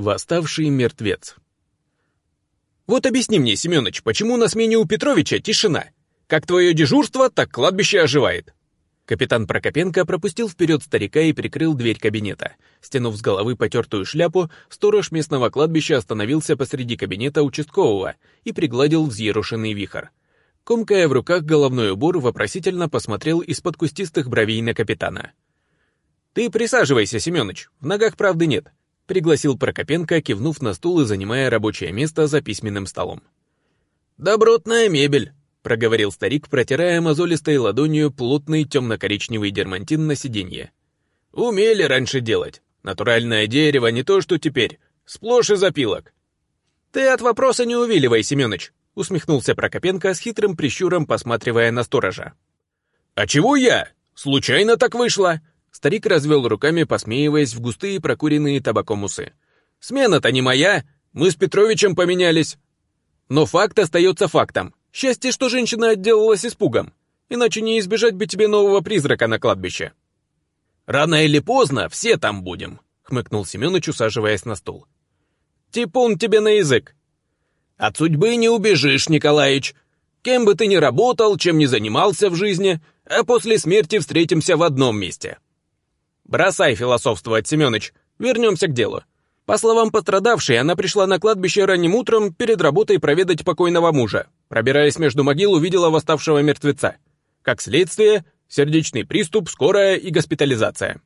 Восставший мертвец. Вот объясни мне, Семёныч, почему на смене у Петровича тишина? Как твое дежурство, так кладбище оживает. Капитан Прокопенко пропустил вперед старика и прикрыл дверь кабинета. Стянув с головы потертую шляпу, сторож местного кладбища остановился посреди кабинета участкового и пригладил взъерушенный вихор. Комкая в руках головной убор, вопросительно посмотрел из-под кустистых бровей на капитана. «Ты присаживайся, Семёныч, в ногах правды нет», — пригласил Прокопенко, кивнув на стул и занимая рабочее место за письменным столом. «Добротная мебель», — проговорил старик, протирая мозолистой ладонью плотный темно-коричневый дермантин на сиденье. «Умели раньше делать. Натуральное дерево не то, что теперь. Сплошь из опилок». «Ты от вопроса не увиливай, Семёныч», — усмехнулся Прокопенко с хитрым прищуром, посматривая на сторожа. «А чего я? Случайно так вышло?» Старик развел руками, посмеиваясь в густые прокуренные табаком усы. «Смена-то не моя, мы с Петровичем поменялись». Но факт остается фактом. Счастье, что женщина отделалась испугом, иначе не избежать бы тебе нового призрака на кладбище. «Рано или поздно все там будем», — хмыкнул Семенович, усаживаясь на стул. «Типун тебе на язык». «От судьбы не убежишь, Николаич. Кем бы ты ни работал, чем ни занимался в жизни, а после смерти встретимся в одном месте». «Бросай философствовать, Семёныч, вернемся к делу. По словам пострадавшей, она пришла на кладбище ранним утром перед работой проведать покойного мужа. Пробираясь между могил, увидела восставшего мертвеца. Как следствие, сердечный приступ, скорая и госпитализация.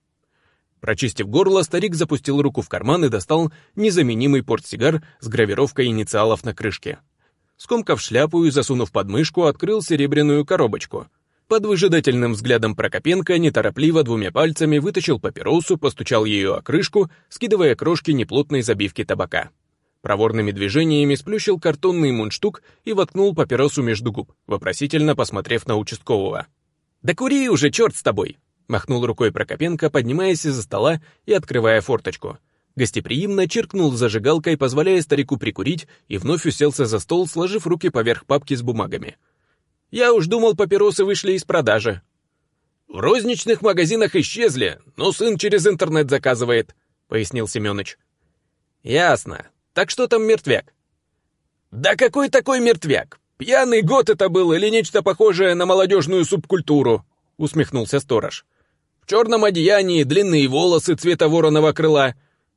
Прочистив горло, старик запустил руку в карман и достал незаменимый портсигар с гравировкой инициалов на крышке. Скомкав шляпу и засунув под мышку, открыл серебряную коробочку — под выжидательным взглядом Прокопенко неторопливо двумя пальцами вытащил папиросу, постучал ее о крышку, скидывая крошки неплотной забивки табака. Проворными движениями сплющил картонный мундштук и воткнул папиросу между губ, вопросительно посмотрев на участкового. «Да кури уже, черт с тобой!» — махнул рукой Прокопенко, поднимаясь из-за стола и открывая форточку. Гостеприимно чиркнул зажигалкой, позволяя старику прикурить, и вновь уселся за стол, сложив руки поверх папки с бумагами — я уж думал, папиросы вышли из продажи. В розничных магазинах исчезли, но сын через интернет заказывает, пояснил Семёныч. Ясно. Так что там мертвяк? Да какой такой мертвяк? Пьяный год это был или нечто похожее на молодежную субкультуру? Усмехнулся сторож. В черном одеянии, длинные волосы цвета вороного крыла,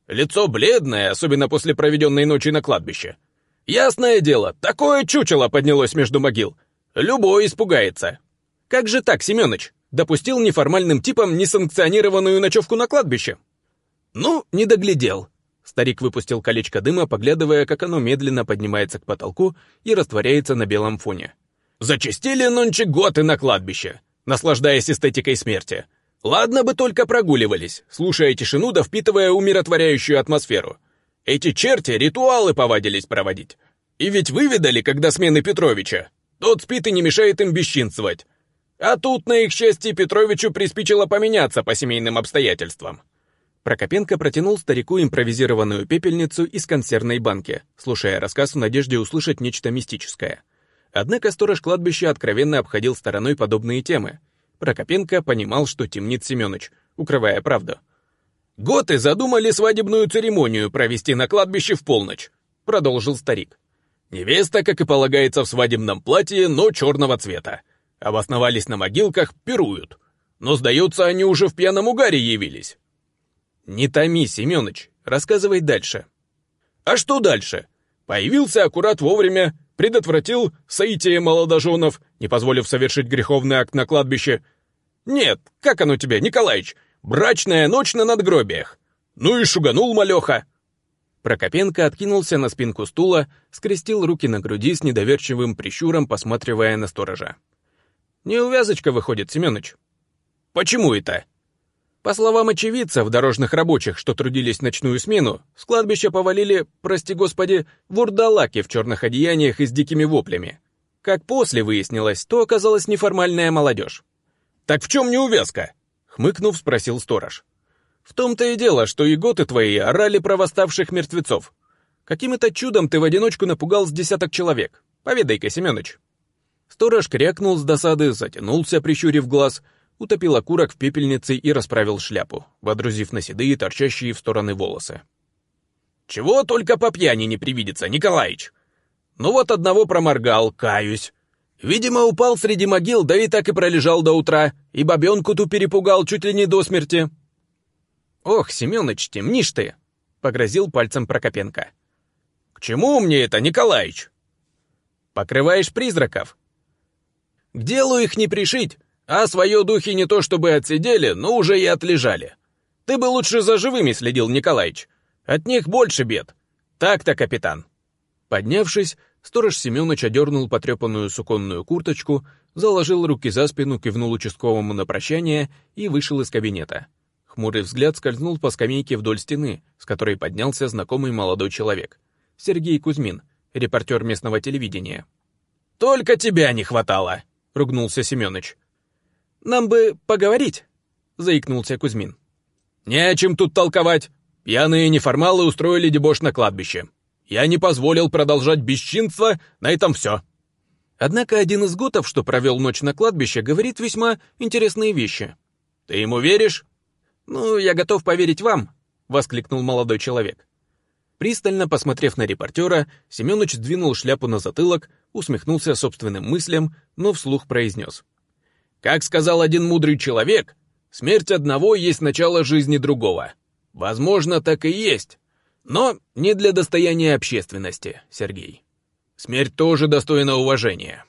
лицо бледное, особенно после проведенной ночи на кладбище. Ясное дело, такое чучело поднялось между могил — Любой испугается. Как же так, Семёныч? Допустил неформальным типом несанкционированную ночевку на кладбище? Ну, не доглядел. Старик выпустил колечко дыма, поглядывая, как оно медленно поднимается к потолку и растворяется на белом фоне. Зачастили нонче готы на кладбище, наслаждаясь эстетикой смерти. Ладно бы только прогуливались, слушая тишину да впитывая умиротворяющую атмосферу. Эти черти ритуалы повадились проводить. И ведь вы видали, когда смены Петровича? Тот спит и не мешает им бесчинствовать. А тут, на их счастье, Петровичу приспичило поменяться по семейным обстоятельствам. Прокопенко протянул старику импровизированную пепельницу из консервной банки, слушая рассказ в надежде услышать нечто мистическое. Однако сторож кладбища откровенно обходил стороной подобные темы. Прокопенко понимал, что темнит Семёныч, укрывая правду. «Готы задумали свадебную церемонию провести на кладбище в полночь», — продолжил старик. Невеста, как и полагается в свадебном платье, но черного цвета. Обосновались на могилках, пируют. Но, сдается, они уже в пьяном угаре явились. Не томи, Семёныч, рассказывай дальше. А что дальше? Появился аккурат вовремя, предотвратил соитие молодоженов, не позволив совершить греховный акт на кладбище. Нет, как оно тебе, Николаич? Брачная ночь на надгробиях. Ну и шуганул малеха. Прокопенко откинулся на спинку стула, скрестил руки на груди с недоверчивым прищуром, посматривая на сторожа. «Неувязочка выходит, Семёныч». «Почему это?» По словам очевидцев, дорожных рабочих, что трудились ночную смену, с кладбища повалили, прости господи, вурдалаки в черных одеяниях и с дикими воплями. Как после выяснилось, то оказалась неформальная молодежь. «Так в чем неувязка?» — хмыкнув, спросил сторож. В том-то и дело, что и готы твои орали про восставших мертвецов. Каким-то чудом ты в одиночку напугал с десяток человек. Поведай-ка, Семёныч». Сторож крякнул с досады, затянулся, прищурив глаз, утопил окурок в пепельнице и расправил шляпу, водрузив на седые, торчащие в стороны волосы. Чего только по пьяни не привидится, Николаич. Ну вот одного проморгал, каюсь. Видимо, упал среди могил, да и так и пролежал до утра, и бабенку ту перепугал чуть ли не до смерти. «Ох, Семёныч, темнишь ты!» — погрозил пальцем Прокопенко. «К чему мне это, Николаич?» «Покрываешь призраков». «К делу их не пришить, а свое духи не то чтобы отсидели, но уже и отлежали. Ты бы лучше за живыми следил, Николаич. От них больше бед. Так-то, капитан». Поднявшись, сторож Семёныч одернул потрепанную суконную курточку, заложил руки за спину, кивнул участковому на прощание и вышел из кабинета. Хмурый взгляд скользнул по скамейке вдоль стены, с которой поднялся знакомый молодой человек. Сергей Кузьмин, репортер местного телевидения. «Только тебя не хватало!» — ругнулся Семёныч. «Нам бы поговорить», — заикнулся Кузьмин. «Не о чем тут толковать. Пьяные неформалы устроили дебош на кладбище. Я не позволил продолжать бесчинство, на этом все». Однако один из готов, что провел ночь на кладбище, говорит весьма интересные вещи. «Ты ему веришь?» «Ну, я готов поверить вам», — воскликнул молодой человек. Пристально посмотрев на репортера, Семенович сдвинул шляпу на затылок, усмехнулся собственным мыслям, но вслух произнес. «Как сказал один мудрый человек, смерть одного есть начало жизни другого. Возможно, так и есть, но не для достояния общественности, Сергей. Смерть тоже достойна уважения.